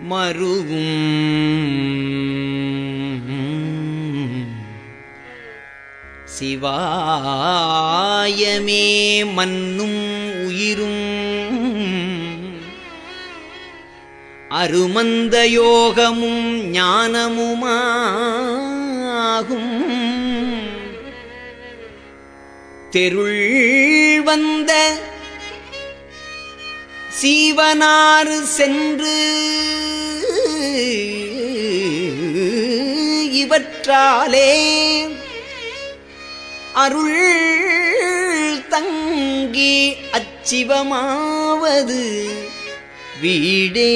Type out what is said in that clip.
மருவும். சிவாயமே மன்னும் உயிரும். அருமந்த யோகமும் ஞானமுமாகும். தெருள் வந்த சீவனாறு சென்று இவற்றாலே அருள் தங்கி அச்சிவமாவது வீடே.